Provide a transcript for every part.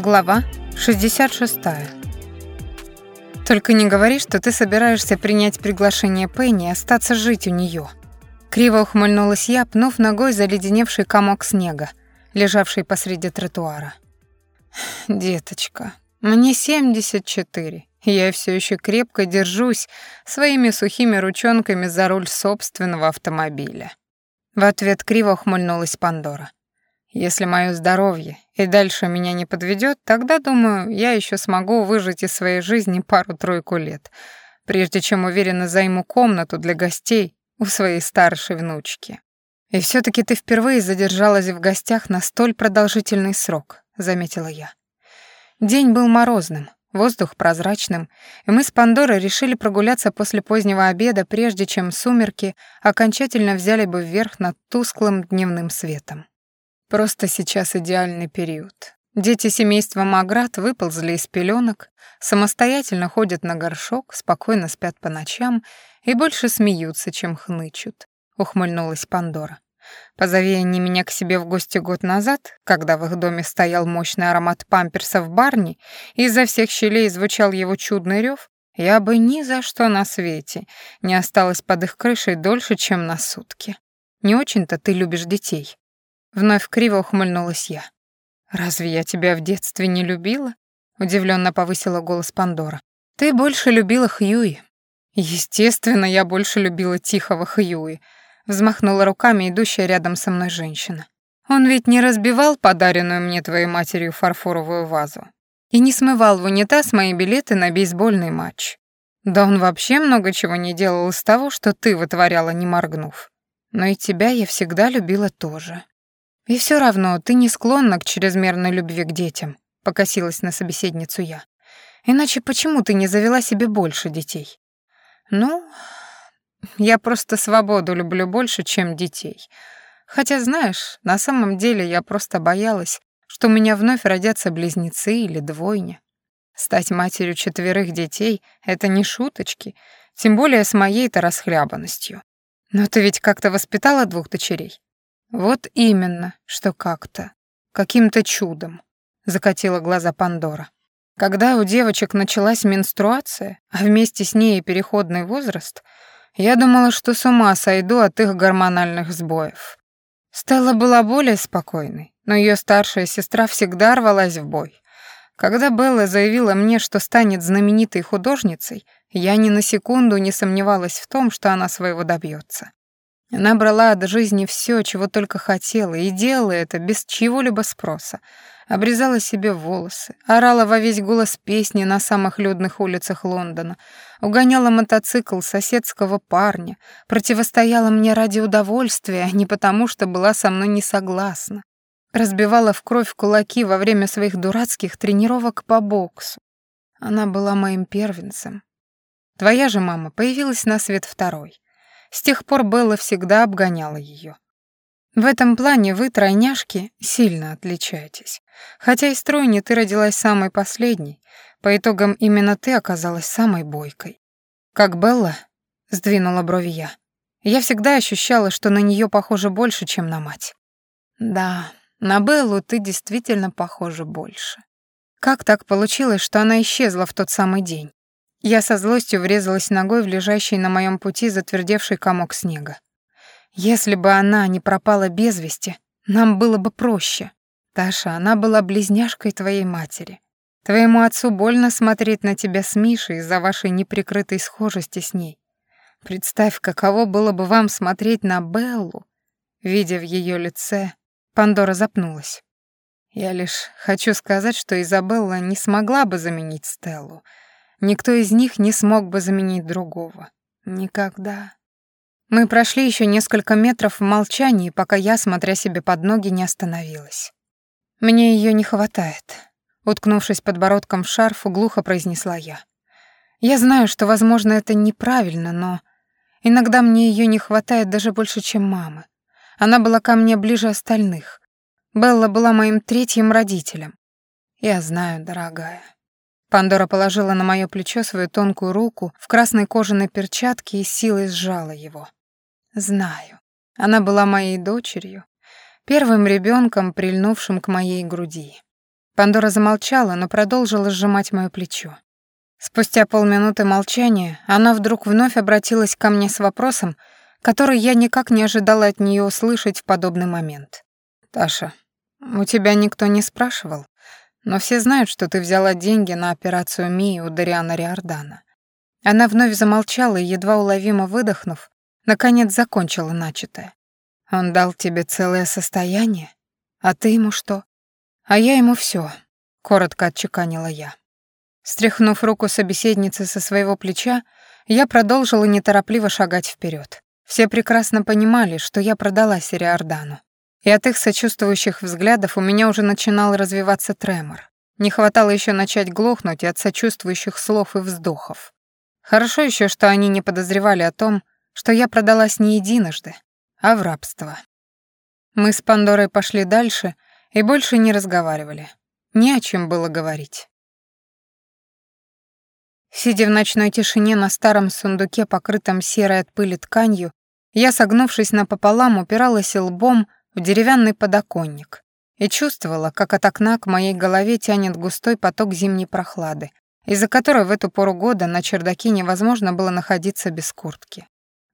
Глава 66. Только не говори, что ты собираешься принять приглашение Пенни и остаться жить у нее. Криво ухмыльнулась я, пнув ногой заледеневший комок снега, лежавший посреди тротуара. Деточка, мне 74, и я все еще крепко держусь своими сухими ручонками за руль собственного автомобиля. В ответ криво ухмыльнулась Пандора. Если мое здоровье и дальше меня не подведет, тогда, думаю, я еще смогу выжить из своей жизни пару-тройку лет, прежде чем уверенно займу комнату для гостей у своей старшей внучки. И все таки ты впервые задержалась в гостях на столь продолжительный срок, заметила я. День был морозным, воздух прозрачным, и мы с Пандорой решили прогуляться после позднего обеда, прежде чем сумерки окончательно взяли бы вверх над тусклым дневным светом. Просто сейчас идеальный период. Дети семейства Маград выползли из пеленок, самостоятельно ходят на горшок, спокойно спят по ночам и больше смеются, чем хнычут, ухмыльнулась Пандора. Позови они меня к себе в гости год назад, когда в их доме стоял мощный аромат памперса в барне, и изо всех щелей звучал его чудный рев, я бы ни за что на свете не осталась под их крышей дольше, чем на сутки. Не очень-то ты любишь детей. Вновь криво ухмыльнулась я. «Разве я тебя в детстве не любила?» Удивленно повысила голос Пандора. «Ты больше любила Хьюи». «Естественно, я больше любила тихого Хьюи», взмахнула руками идущая рядом со мной женщина. «Он ведь не разбивал подаренную мне твоей матерью фарфоровую вазу и не смывал в унитаз мои билеты на бейсбольный матч. Да он вообще много чего не делал из того, что ты вытворяла, не моргнув. Но и тебя я всегда любила тоже». «И все равно ты не склонна к чрезмерной любви к детям», — покосилась на собеседницу я. «Иначе почему ты не завела себе больше детей?» «Ну, я просто свободу люблю больше, чем детей. Хотя, знаешь, на самом деле я просто боялась, что у меня вновь родятся близнецы или двойня. Стать матерью четверых детей — это не шуточки, тем более с моей-то расхлябанностью. Но ты ведь как-то воспитала двух дочерей. Вот именно, что как-то. Каким-то чудом. Закатила глаза Пандора. Когда у девочек началась менструация, а вместе с ней и переходный возраст, я думала, что с ума сойду от их гормональных сбоев. Стелла была более спокойной, но ее старшая сестра всегда рвалась в бой. Когда Белла заявила мне, что станет знаменитой художницей, я ни на секунду не сомневалась в том, что она своего добьется. Она брала от жизни все, чего только хотела, и делала это без чьего-либо спроса. Обрезала себе волосы, орала во весь голос песни на самых людных улицах Лондона, угоняла мотоцикл соседского парня, противостояла мне ради удовольствия, а не потому, что была со мной не согласна. Разбивала в кровь кулаки во время своих дурацких тренировок по боксу. Она была моим первенцем. Твоя же мама появилась на свет второй. С тех пор Белла всегда обгоняла ее. В этом плане вы, тройняшки, сильно отличаетесь. Хотя из тройни ты родилась самой последней, по итогам именно ты оказалась самой бойкой. Как Белла, сдвинула брови я. Я всегда ощущала, что на нее похоже больше, чем на мать. Да, на Беллу ты действительно похожа больше. Как так получилось, что она исчезла в тот самый день? Я со злостью врезалась ногой в лежащий на моем пути затвердевший комок снега. Если бы она не пропала без вести, нам было бы проще. Таша, она была близняшкой твоей матери. Твоему отцу больно смотреть на тебя с Мишей из-за вашей неприкрытой схожести с ней. Представь, каково было бы вам смотреть на Беллу, видя в ее лице. Пандора запнулась. Я лишь хочу сказать, что Изабелла не смогла бы заменить Стеллу — Никто из них не смог бы заменить другого. Никогда. Мы прошли еще несколько метров в молчании, пока я, смотря себе под ноги, не остановилась. Мне ее не хватает. Уткнувшись подбородком в шарф, глухо произнесла я. Я знаю, что, возможно, это неправильно, но иногда мне ее не хватает даже больше, чем мамы. Она была ко мне ближе остальных. Белла была моим третьим родителем. Я знаю, дорогая. Пандора положила на моё плечо свою тонкую руку в красной кожаной перчатке и силой сжала его. Знаю. Она была моей дочерью, первым ребенком, прильнувшим к моей груди. Пандора замолчала, но продолжила сжимать моё плечо. Спустя полминуты молчания она вдруг вновь обратилась ко мне с вопросом, который я никак не ожидала от неё услышать в подобный момент. «Таша, у тебя никто не спрашивал, но все знают, что ты взяла деньги на операцию Мии у Дариана Риордана». Она вновь замолчала и, едва уловимо выдохнув, наконец закончила начатое. «Он дал тебе целое состояние? А ты ему что?» «А я ему все, коротко отчеканила я. Стряхнув руку собеседницы со своего плеча, я продолжила неторопливо шагать вперед. Все прекрасно понимали, что я продала Сириордану. И от их сочувствующих взглядов у меня уже начинал развиваться тремор. Не хватало еще начать глохнуть от сочувствующих слов и вздохов. Хорошо еще, что они не подозревали о том, что я продалась не единожды, а в рабство. Мы с Пандорой пошли дальше и больше не разговаривали. Не о чем было говорить. Сидя в ночной тишине на старом сундуке, покрытом серой от пыли тканью, я, согнувшись напополам, упиралась лбом в деревянный подоконник и чувствовала, как от окна к моей голове тянет густой поток зимней прохлады, из-за которой в эту пору года на чердаке невозможно было находиться без куртки.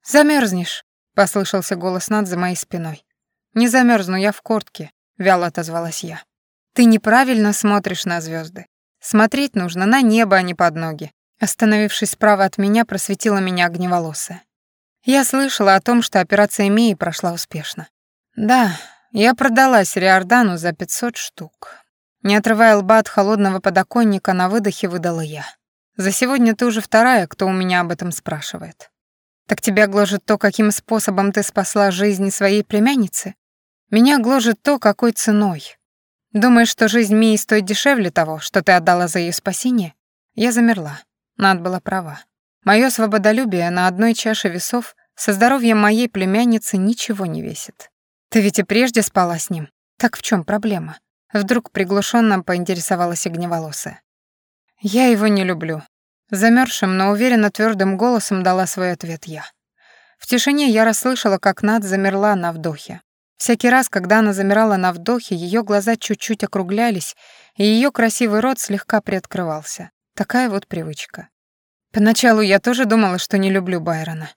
Замерзнешь, послышался голос над за моей спиной. «Не замерзну, я в куртке», — вяло отозвалась я. «Ты неправильно смотришь на звезды. Смотреть нужно на небо, а не под ноги. Остановившись справа от меня, просветила меня огневолосая. Я слышала о том, что операция Мии прошла успешно. Да, я продалась Риордану за 500 штук. Не отрывая лба от холодного подоконника, на выдохе выдала я. За сегодня ты уже вторая, кто у меня об этом спрашивает. Так тебя гложет то, каким способом ты спасла жизнь своей племянницы? Меня гложет то, какой ценой. Думаешь, что жизнь Мии стоит дешевле того, что ты отдала за ее спасение? Я замерла. Над была права. Мое свободолюбие на одной чаше весов со здоровьем моей племянницы ничего не весит. Ты ведь и прежде спала с ним. Так в чем проблема? Вдруг приглушенно поинтересовалась огневолосая. Я его не люблю. Замерзшим, но уверенно твердым голосом дала свой ответ я. В тишине я расслышала, как Над замерла на вдохе. Всякий раз, когда она замирала на вдохе, ее глаза чуть-чуть округлялись, и ее красивый рот слегка приоткрывался. Такая вот привычка. Поначалу я тоже думала, что не люблю Байрона.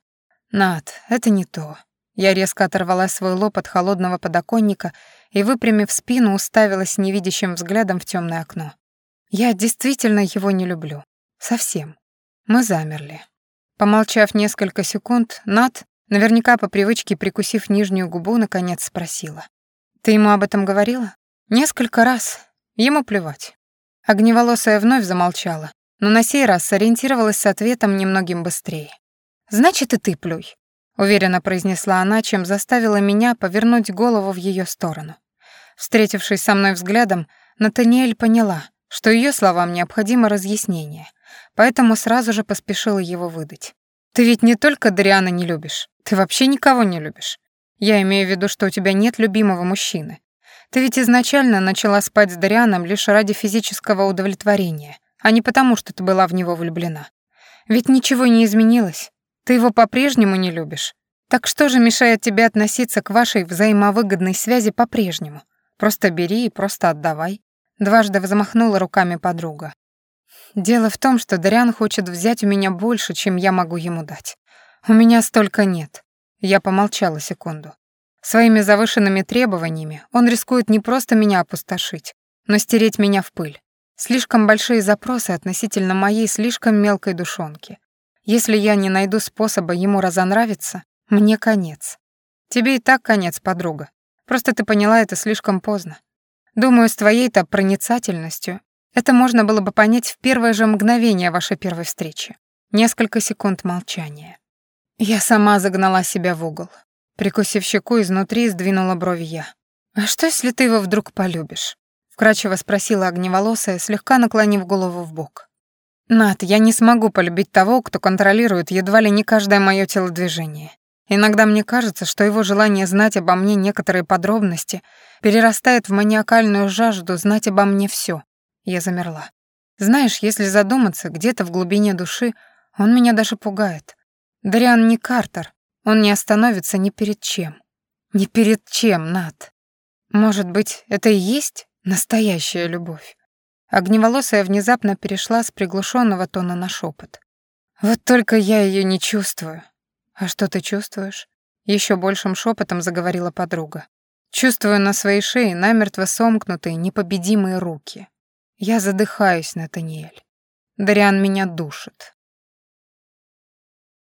Над, это не то. Я резко оторвала свой лоб от холодного подоконника и, выпрямив спину, уставилась невидящим взглядом в темное окно. Я действительно его не люблю. Совсем. Мы замерли. Помолчав несколько секунд, Над, наверняка по привычке прикусив нижнюю губу, наконец спросила. «Ты ему об этом говорила?» «Несколько раз. Ему плевать». Огневолосая вновь замолчала, но на сей раз сориентировалась с ответом немногим быстрее. «Значит, и ты плюй», — уверенно произнесла она, чем заставила меня повернуть голову в ее сторону. Встретившись со мной взглядом, Натаниэль поняла, что ее словам необходимо разъяснение, поэтому сразу же поспешила его выдать. «Ты ведь не только Дариана не любишь, ты вообще никого не любишь. Я имею в виду, что у тебя нет любимого мужчины. Ты ведь изначально начала спать с Дарианом лишь ради физического удовлетворения, а не потому, что ты была в него влюблена. Ведь ничего не изменилось. Ты его по-прежнему не любишь. Так что же мешает тебе относиться к вашей взаимовыгодной связи по-прежнему? Просто бери и просто отдавай. Дважды взмахнула руками подруга. Дело в том, что Дариан хочет взять у меня больше, чем я могу ему дать. У меня столько нет. Я помолчала секунду. Своими завышенными требованиями он рискует не просто меня опустошить, но стереть меня в пыль. Слишком большие запросы относительно моей слишком мелкой душонки. Если я не найду способа ему разонравиться, мне конец. Тебе и так конец, подруга. Просто ты поняла это слишком поздно. Думаю, с твоей-то проницательностью это можно было бы понять в первое же мгновение вашей первой встречи. Несколько секунд молчания. Я сама загнала себя в угол. Прикусив щеку, изнутри сдвинула брови я. «А что, если ты его вдруг полюбишь?» Вкрадчиво спросила огневолосая, слегка наклонив голову в бок. «Над, я не смогу полюбить того, кто контролирует едва ли не каждое мое телодвижение. Иногда мне кажется, что его желание знать обо мне некоторые подробности перерастает в маниакальную жажду знать обо мне все. Я замерла. Знаешь, если задуматься, где-то в глубине души он меня даже пугает. Дариан не Картер, он не остановится ни перед чем. Ни перед чем, Над. Может быть, это и есть Настоящая любовь. Огневолосая внезапно перешла с приглушенного тона на шепот. Вот только я ее не чувствую. А что ты чувствуешь? Еще большим шепотом заговорила подруга. Чувствую на своей шее намертво сомкнутые непобедимые руки. Я задыхаюсь, Натаниэль. Дариан меня душит.